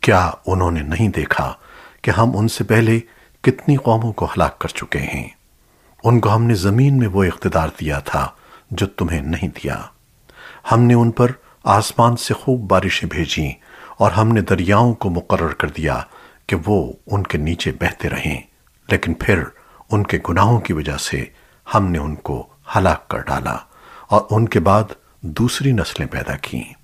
کیا انہوں نے نہیں دیکھا کہ ہم ان سے پہلے کتنی قوموں کو ہلاک کر چکے ہیں؟ ان کو ہم نے زمین میں وہ اقتدار دیا تھا جو تمہیں نہیں دیا۔ ہم نے ان پر آسمان سے خوب بارشیں بھیجیں اور ہم نے دریاؤں کو مقرر کر دیا کہ وہ ان کے نیچے بہتے رہیں۔ لیکن پھر ان کے گناہوں کی وجہ سے ہم نے ان کو ہلاک کر ڈالا اور ان کے بعد دوسری نسلیں پیدا کیں۔